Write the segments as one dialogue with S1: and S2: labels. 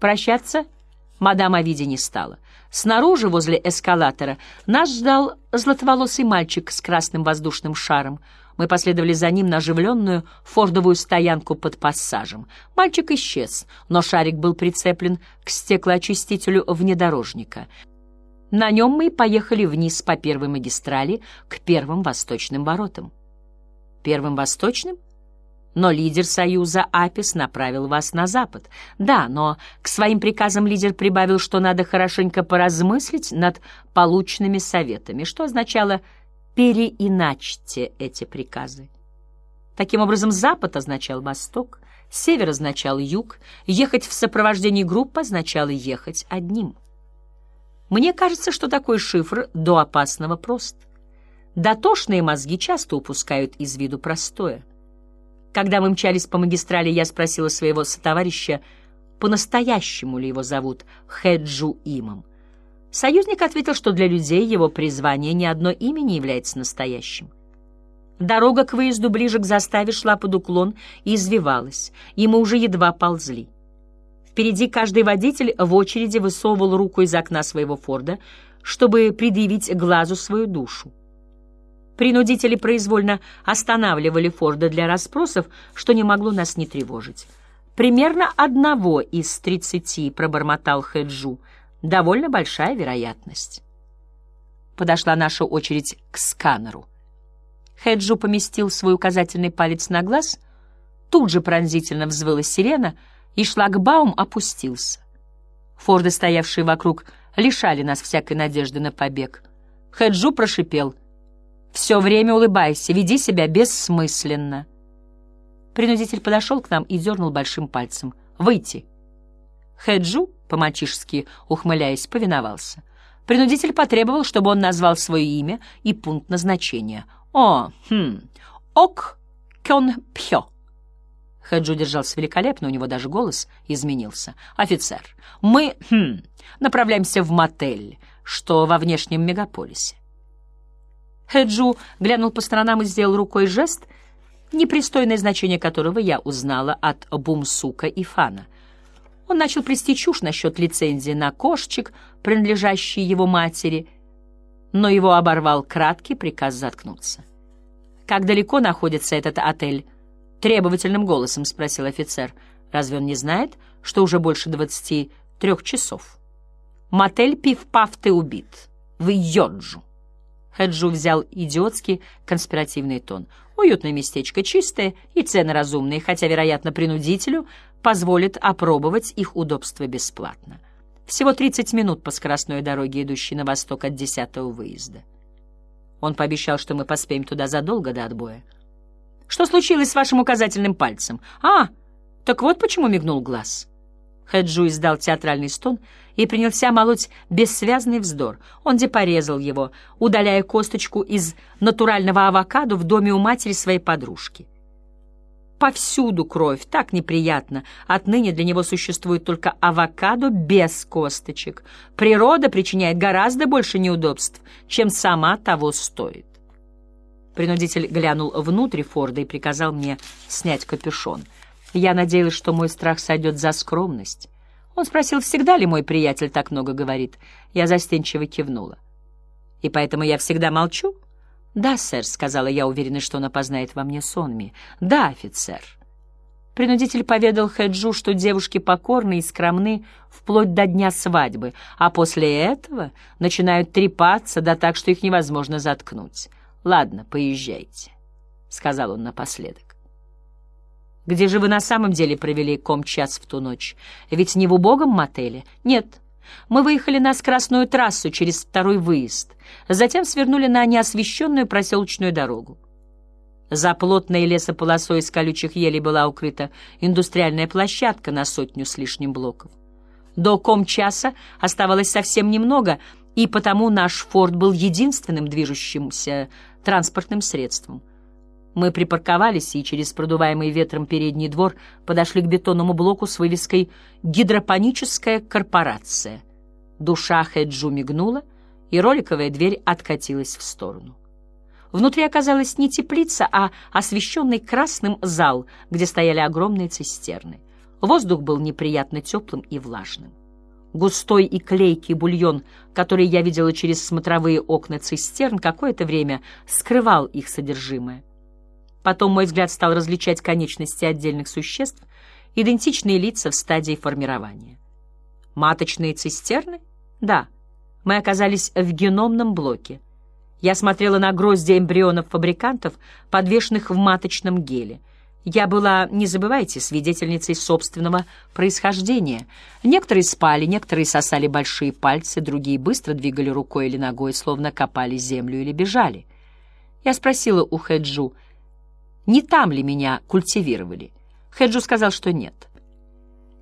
S1: Прощаться мадам Авиди не стала. Снаружи, возле эскалатора, нас ждал златоволосый мальчик с красным воздушным шаром. Мы последовали за ним на оживленную фордовую стоянку под пассажем. Мальчик исчез, но шарик был прицеплен к стеклоочистителю внедорожника. На нем мы поехали вниз по первой магистрали к первым восточным воротам. Первым восточным? Но лидер Союза Апис направил вас на запад. Да, но к своим приказам лидер прибавил, что надо хорошенько поразмыслить над полученными советами, что означало «переиначьте эти приказы». Таким образом, запад означал восток, север означал юг, ехать в сопровождении группы означало ехать одним. Мне кажется, что такой шифр до опасного прост. Дотошные мозги часто упускают из виду простое. Когда мы мчались по магистрали, я спросила своего сотоварища, по-настоящему ли его зовут Хэджу Имом. Союзник ответил, что для людей его призвание ни одно имя не является настоящим. Дорога к выезду ближе к заставе шла под уклон и извивалась, и мы уже едва ползли. Впереди каждый водитель в очереди высовывал руку из окна своего Форда, чтобы предъявить глазу свою душу. Принудители произвольно останавливали Форда для расспросов, что не могло нас не тревожить. Примерно одного из тридцати пробормотал Хэджу. Довольно большая вероятность. Подошла наша очередь к сканеру. Хэджу поместил свой указательный палец на глаз, тут же пронзительно взвыла сирена, и шлагбаум опустился. Форды, стоявшие вокруг, лишали нас всякой надежды на побег. Хэджу прошипел — все время улыбайся, веди себя бессмысленно. Принудитель подошел к нам и дернул большим пальцем. «Выйти!» Хэджу, по-мальчишески ухмыляясь, повиновался. Принудитель потребовал, чтобы он назвал свое имя и пункт назначения. «О, хм, Ок Кён Пхё». Хэджу держался великолепно, у него даже голос изменился. «Офицер, мы, хм, направляемся в мотель, что во внешнем мегаполисе. Хэджу глянул по сторонам и сделал рукой жест, непристойное значение которого я узнала от Бумсука и Фана. Он начал плести чушь насчет лицензии на кошечек, принадлежащей его матери, но его оборвал краткий приказ заткнуться. «Как далеко находится этот отель?» — требовательным голосом спросил офицер. «Разве он не знает, что уже больше двадцати трех часов?» «Мотель Пив-Пав, ты убит. В Йоджу». Хэджу взял идиотский конспиративный тон. Уютное местечко, чистое и цены разумные, хотя, вероятно, принудителю позволит опробовать их удобство бесплатно. Всего 30 минут по скоростной дороге, идущей на восток от десятого выезда. Он пообещал, что мы поспеем туда задолго до отбоя. «Что случилось с вашим указательным пальцем?» «А, так вот почему мигнул глаз». Хэджу издал театральный стон и принялся молоть бессвязный вздор. Он депорезал его, удаляя косточку из натурального авокадо в доме у матери своей подружки. Повсюду кровь, так неприятно. Отныне для него существует только авокадо без косточек. Природа причиняет гораздо больше неудобств, чем сама того стоит. Принудитель глянул внутрь Форда и приказал мне снять капюшон — я надеялась, что мой страх сойдет за скромность. Он спросил, всегда ли мой приятель так много говорит. Я застенчиво кивнула. «И поэтому я всегда молчу?» «Да, сэр», — сказала я, уверенная, что он опознает во мне сонми. «Да, офицер». Принудитель поведал Хэджу, что девушки покорны и скромны вплоть до дня свадьбы, а после этого начинают трепаться, да так, что их невозможно заткнуть. «Ладно, поезжайте», — сказал он напоследок. Где же вы на самом деле провели комчас в ту ночь? Ведь не в убогом мотеле? Нет. Мы выехали на скоростную трассу через второй выезд. Затем свернули на неосвещенную проселочную дорогу. За плотной лесополосой из колючих елей была укрыта индустриальная площадка на сотню с лишним блоков. До комчаса оставалось совсем немного, и потому наш форт был единственным движущимся транспортным средством. Мы припарковались и через продуваемый ветром передний двор подошли к бетонному блоку с вывеской «Гидропоническая корпорация». Душа Хэджу мигнула, и роликовая дверь откатилась в сторону. Внутри оказалась не теплица, а освещенный красным зал, где стояли огромные цистерны. Воздух был неприятно теплым и влажным. Густой и клейкий бульон, который я видела через смотровые окна цистерн, какое-то время скрывал их содержимое. Потом мой взгляд стал различать конечности отдельных существ, идентичные лица в стадии формирования. Маточные цистерны? Да, мы оказались в геномном блоке. Я смотрела на грозди эмбрионов фабрикантов, подвешенных в маточном геле. Я была, не забывайте, свидетельницей собственного происхождения. Некоторые спали, некоторые сосали большие пальцы, другие быстро двигали рукой или ногой, словно копали землю или бежали. Я спросила у Хэджу, не там ли меня культивировали. Хэджу сказал, что нет.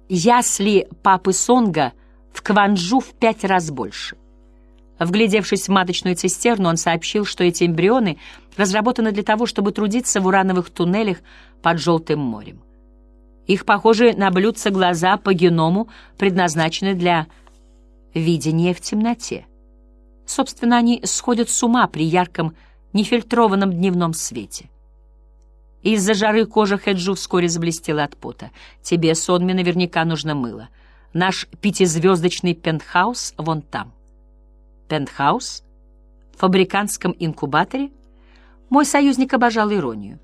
S1: Ясли папы Сонга в Кванджу в пять раз больше. Вглядевшись в маточную цистерну, он сообщил, что эти эмбрионы разработаны для того, чтобы трудиться в урановых туннелях под Желтым морем. Их похожие на блюдца глаза по геному предназначены для видения в темноте. Собственно, они сходят с ума при ярком, нефильтрованном дневном свете. Из-за жары кожа Хеджу вскоре заблестела от пота. «Тебе, Сонми, наверняка нужно мыло. Наш пятизвездочный пентхаус вон там». Пентхаус? В фабрикантском инкубаторе? Мой союзник обожал иронию.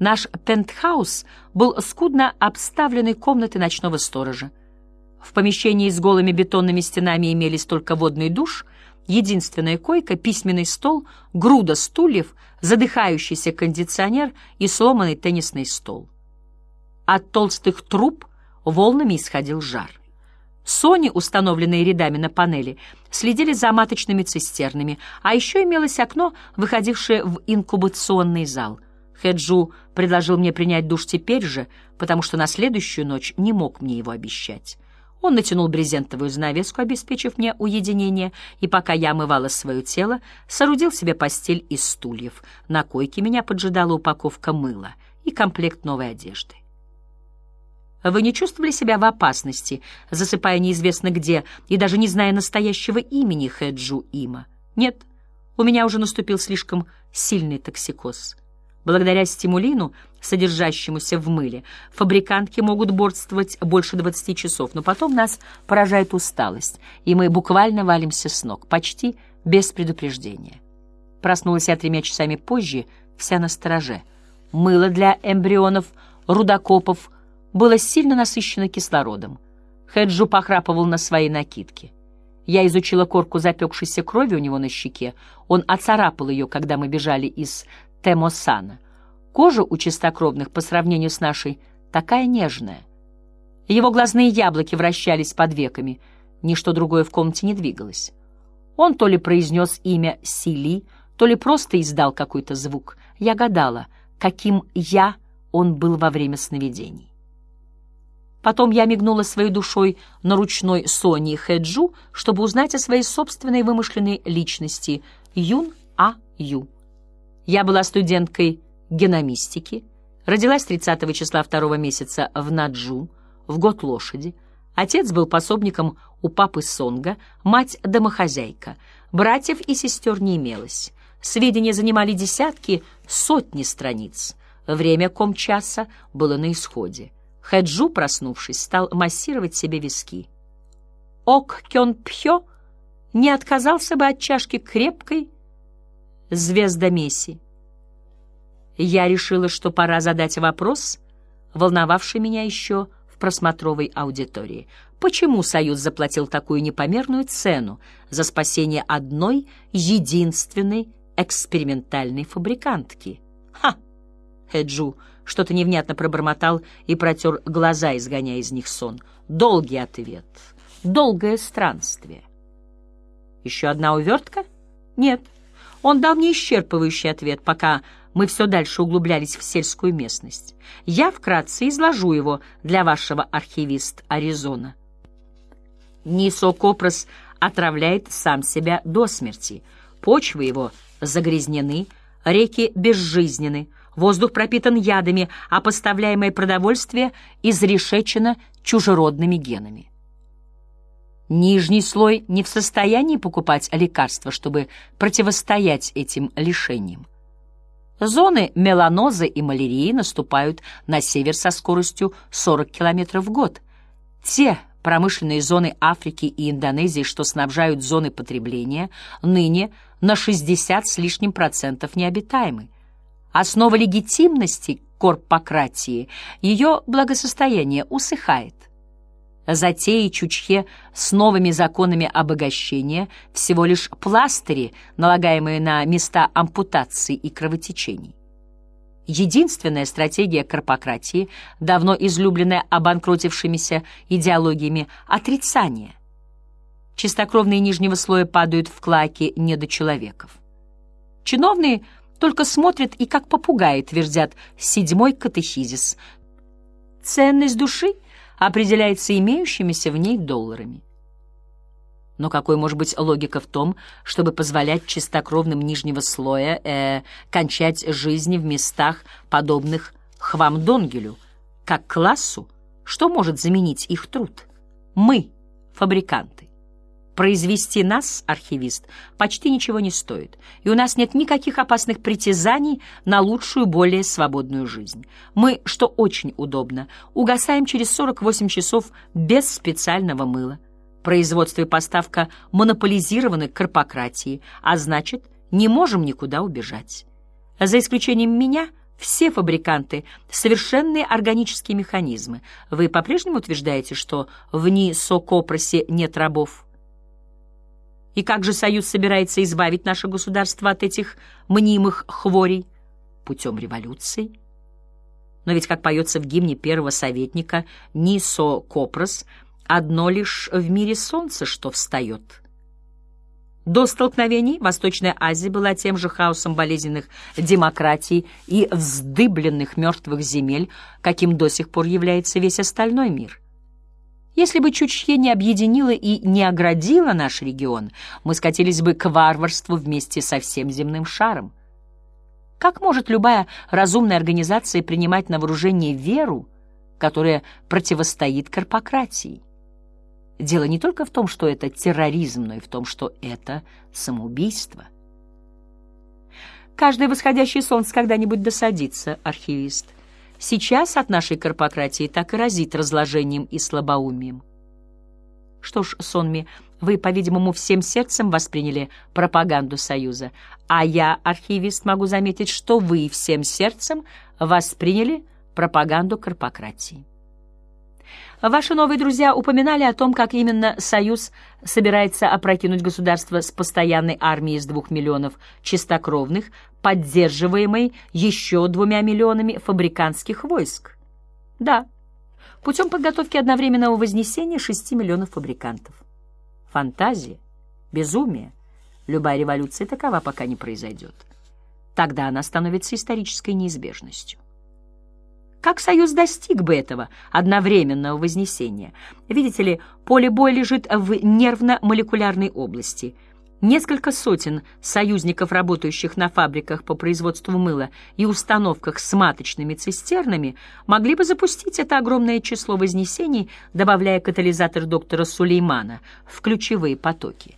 S1: Наш пентхаус был скудно обставленной комнатой ночного сторожа. В помещении с голыми бетонными стенами имелись только водный душ, единственная койка, письменный стол, груда стульев, задыхающийся кондиционер и сломанный теннисный стол. От толстых труб волнами исходил жар. Сони, установленные рядами на панели, следили за маточными цистернами, а еще имелось окно, выходившее в инкубационный зал. Хеджу предложил мне принять душ теперь же, потому что на следующую ночь не мог мне его обещать. Он натянул брезентовую занавеску, обеспечив мне уединение, и пока я омывала свое тело, соорудил себе постель из стульев. На койке меня поджидала упаковка мыла и комплект новой одежды. Вы не чувствовали себя в опасности, засыпая неизвестно где и даже не зная настоящего имени Хэджу Има? Нет, у меня уже наступил слишком сильный токсикоз. Благодаря стимулину, содержащемуся в мыле, фабрикантки могут борствовать больше 20 часов, но потом нас поражает усталость, и мы буквально валимся с ног, почти без предупреждения. Проснулась я тремя часами позже, вся на стороже. Мыло для эмбрионов, рудокопов — было сильно насыщено кислородом. Хэджу похрапывал на своей накидке. Я изучила корку запекшейся крови у него на щеке. Он оцарапал ее, когда мы бежали из Темосана. Кожа у чистокровных по сравнению с нашей такая нежная. Его глазные яблоки вращались под веками. Ничто другое в комнате не двигалось. Он то ли произнес имя Сили, то ли просто издал какой-то звук. Я гадала, каким «я» он был во время сновидений. Потом я мигнула своей душой на ручной Сони Хэджу, чтобы узнать о своей собственной вымышленной личности Юн А. Ю. Я была студенткой геномистики, родилась 30 числа второго месяца в Наджу, в год лошади. Отец был пособником у папы Сонга, мать — домохозяйка. Братьев и сестер не имелось. Сведения занимали десятки, сотни страниц. Время комчаса было на исходе. Хэджу, проснувшись, стал массировать себе виски. Ок Кён Пхё не отказался бы от чашки крепкой звездомеси. Я решила, что пора задать вопрос, волновавший меня еще в просмотровой аудитории. Почему Союз заплатил такую непомерную цену за спасение одной единственной экспериментальной фабрикантки? Ха! Хэджу что-то невнятно пробормотал и протер глаза, изгоняя из них сон. Долгий ответ. Долгое странствие. Еще одна увертка? Нет. Он дал мне исчерпывающий ответ, пока мы все дальше углублялись в сельскую местность. Я вкратце изложу его для вашего архивист Аризона. Нисокопрос отравляет сам себя до смерти. Почвы его загрязнены, реки безжизнены, Воздух пропитан ядами, а поставляемое продовольствие изрешечено чужеродными генами. Нижний слой не в состоянии покупать лекарства, чтобы противостоять этим лишениям. Зоны меланоза и малярии наступают на север со скоростью 40 км в год. Те промышленные зоны Африки и Индонезии, что снабжают зоны потребления, ныне на 60 с лишним процентов необитаемы. Основа легитимности корпократии, ее благосостояние усыхает. Затеи Чучхе с новыми законами обогащения всего лишь пластыри, налагаемые на места ампутаций и кровотечений. Единственная стратегия корпократии, давно излюбленная обанкротившимися идеологиями, — отрицание. Чистокровные нижнего слоя падают в клаки недочеловеков. Чиновные только смотрят и как попугаи твердят седьмой катехизис. Ценность души — определяется имеющимися в ней долларами. Но какой может быть логика в том, чтобы позволять чистокровным нижнего слоя э, кончать жизни в местах, подобных Хвамдонгелю, как классу, что может заменить их труд? Мы, фабриканты. Произвести нас, архивист, почти ничего не стоит, и у нас нет никаких опасных притязаний на лучшую, более свободную жизнь. Мы, что очень удобно, угасаем через 48 часов без специального мыла. Производство и поставка монополизированы корпократией, а значит, не можем никуда убежать. За исключением меня, все фабриканты — совершенные органические механизмы. Вы по-прежнему утверждаете, что в НИСОКОПРОСе нет рабов? И как же Союз собирается избавить наше государство от этих мнимых хворей? Путем революции. Но ведь, как поется в гимне первого советника Нисо Копрос, одно лишь в мире солнце, что встает. До столкновений Восточная Азия была тем же хаосом болезненных демократий и вздыбленных мертвых земель, каким до сих пор является весь остальной мир — если бы Чучхе не объединила и не оградила наш регион, мы скатились бы к варварству вместе со всем земным шаром. Как может любая разумная организация принимать на вооружение веру, которая противостоит корпократии? Дело не только в том, что это терроризм, но и в том, что это самоубийство. Каждое восходящее солнце когда-нибудь досадится, архивист. Сейчас от нашей корпократии так и разит разложением и слабоумием. Что ж, Сонми, вы, по-видимому, всем сердцем восприняли пропаганду Союза, а я, архивист, могу заметить, что вы всем сердцем восприняли пропаганду корпократии. Ваши новые друзья упоминали о том, как именно Союз собирается опрокинуть государство с постоянной армией из двух миллионов чистокровных, поддерживаемой еще двумя миллионами фабриканских войск. Да, путем подготовки одновременного вознесения шести миллионов фабрикантов. Фантазия, безумие. Любая революция такова, пока не произойдет. Тогда она становится исторической неизбежностью. Как Союз достиг бы этого одновременного вознесения? Видите ли, поле боя лежит в нервно-молекулярной области. Несколько сотен союзников, работающих на фабриках по производству мыла и установках с маточными цистернами, могли бы запустить это огромное число вознесений, добавляя катализатор доктора Сулеймана в ключевые потоки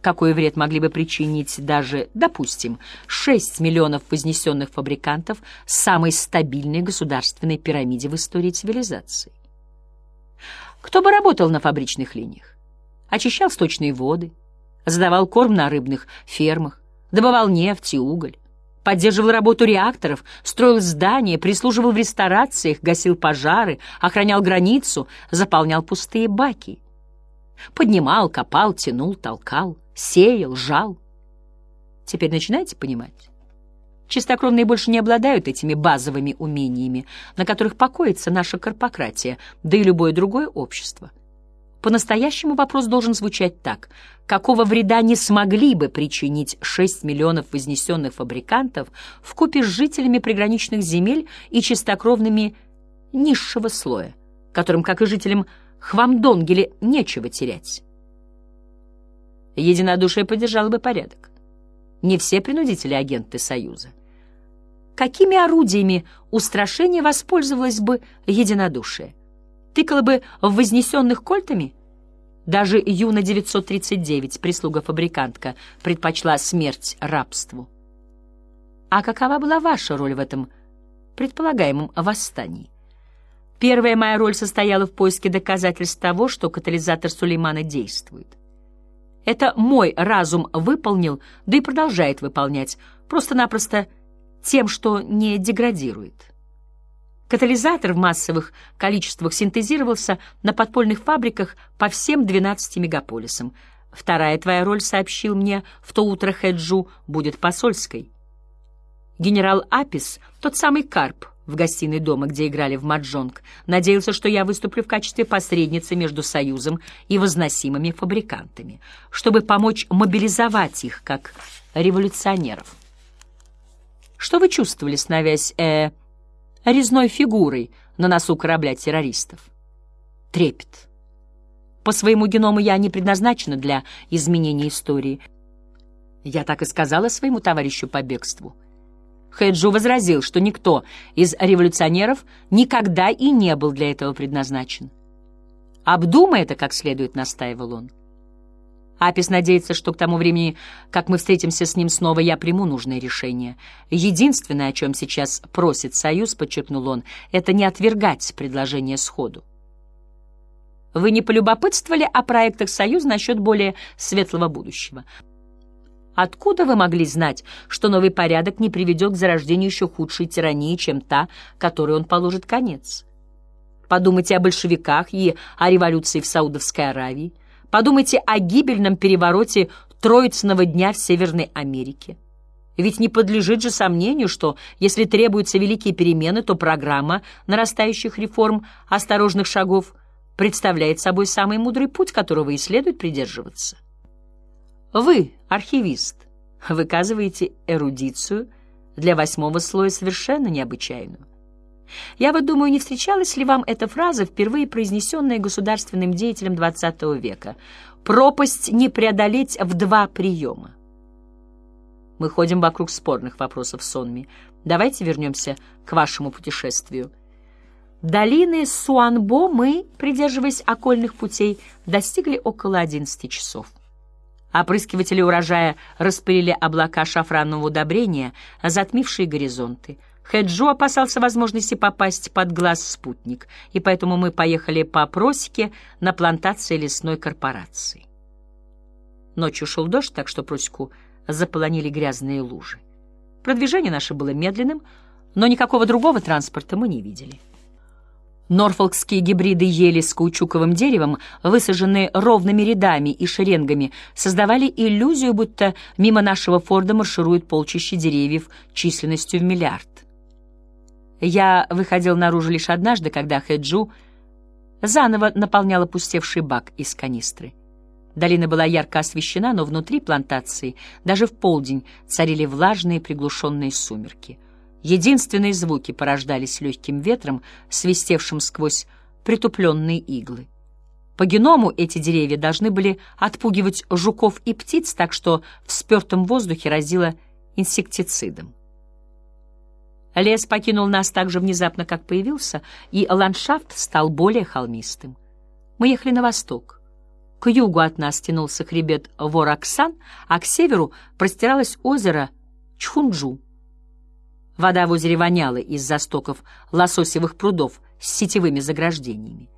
S1: какой вред могли бы причинить даже, допустим, 6 миллионов вознесенных фабрикантов самой стабильной государственной пирамиде в истории цивилизации. Кто бы работал на фабричных линиях? Очищал сточные воды, задавал корм на рыбных фермах, добывал нефть и уголь, поддерживал работу реакторов, строил здания, прислуживал в ресторациях, гасил пожары, охранял границу, заполнял пустые баки. Поднимал, копал, тянул, толкал — сеял, жал. Теперь начинаете понимать? Чистокровные больше не обладают этими базовыми умениями, на которых покоится наша корпократия, да и любое другое общество. По-настоящему вопрос должен звучать так. Какого вреда не смогли бы причинить 6 миллионов вознесенных фабрикантов в купе с жителями приграничных земель и чистокровными низшего слоя, которым, как и жителям Хвамдонгеле, нечего терять? Единодушие поддержало бы порядок. Не все принудители агенты Союза. Какими орудиями устрашения воспользовалось бы единодушие? Тыкало бы в вознесенных кольтами? Даже Юна 939, прислуга-фабрикантка, предпочла смерть рабству. А какова была ваша роль в этом предполагаемом восстании? Первая моя роль состояла в поиске доказательств того, что катализатор Сулеймана действует. Это мой разум выполнил, да и продолжает выполнять, просто-напросто тем, что не деградирует. Катализатор в массовых количествах синтезировался на подпольных фабриках по всем 12 мегаполисам. Вторая твоя роль, сообщил мне в то утро Хэджу, будет посольской. Генерал Апис, тот самый Карп, в гостиной дома, где играли в маджонг, надеялся, что я выступлю в качестве посредницы между Союзом и возносимыми фабрикантами, чтобы помочь мобилизовать их как революционеров. Что вы чувствовали, становясь э, резной фигурой на носу корабля террористов? Трепет. По своему геному я не предназначена для изменения истории. Я так и сказала своему товарищу по бегству — Хэджу возразил, что никто из революционеров никогда и не был для этого предназначен. «Обдумай это как следует», — настаивал он. Апис надеется, что к тому времени, как мы встретимся с ним снова, я приму нужное решение. Единственное, о чем сейчас просит Союз, — подчеркнул он, — это не отвергать предложение сходу. Вы не полюбопытствовали о проектах Союза насчет более светлого будущего? Откуда вы могли знать, что новый порядок не приведет к зарождению еще худшей тирании, чем та, которой он положит конец? Подумайте о большевиках и о революции в Саудовской Аравии. Подумайте о гибельном перевороте Троицыного дня в Северной Америке. Ведь не подлежит же сомнению, что если требуются великие перемены, то программа нарастающих реформ, осторожных шагов представляет собой самый мудрый путь, которого и следует придерживаться. Вы, архивист, выказываете эрудицию для восьмого слоя совершенно необычайную. Я вот думаю, не встречалась ли вам эта фраза, впервые произнесенная государственным деятелем XX века? «Пропасть не преодолеть в два приема». Мы ходим вокруг спорных вопросов сонми. Давайте вернемся к вашему путешествию. Долины Суанбо мы, придерживаясь окольных путей, достигли около 11 часов. Опрыскиватели урожая распылили облака шафранного удобрения, затмившие горизонты. Хэджу опасался возможности попасть под глаз спутник, и поэтому мы поехали по просеке на плантации лесной корпорации. Ночью шел дождь, так что просеку заполонили грязные лужи. Продвижение наше было медленным, но никакого другого транспорта мы не видели. Норфолкские гибриды ели с каучуковым деревом, высаженные ровными рядами и шеренгами, создавали иллюзию, будто мимо нашего Форда марширует полчище деревьев численностью в миллиард. Я выходил наружу лишь однажды, когда Хэджу заново наполнял опустевший бак из канистры. Долина была ярко освещена, но внутри плантации даже в полдень царили влажные приглушенные сумерки — Единственные звуки порождались легким ветром, свистевшим сквозь притупленные иглы. По геному эти деревья должны были отпугивать жуков и птиц, так что в спертом воздухе разило инсектицидом. Лес покинул нас так же внезапно, как появился, и ландшафт стал более холмистым. Мы ехали на восток. К югу от нас тянулся хребет Вораксан, а к северу простиралось озеро Чхунджу. Вода в озере воняла из застоков лососевых прудов с сетевыми заграждениями.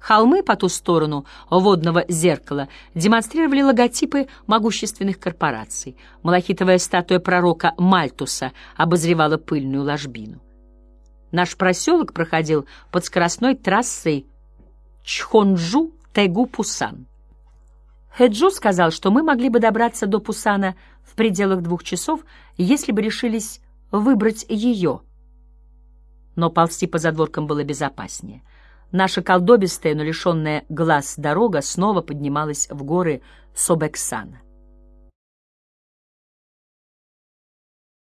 S1: Холмы по ту сторону водного зеркала демонстрировали логотипы могущественных корпораций. Малахитовая статуя пророка Мальтуса обозревала пыльную ложбину. Наш проселок проходил под скоростной трассой Чхонджу-Тегу-Пусан. Хэджу сказал, что мы могли бы добраться до Пусана в пределах двух часов, если бы решились выбрать ее. Но ползти по задворкам было безопаснее. Наша колдобистая, но лишенная глаз дорога снова поднималась в горы Собексана.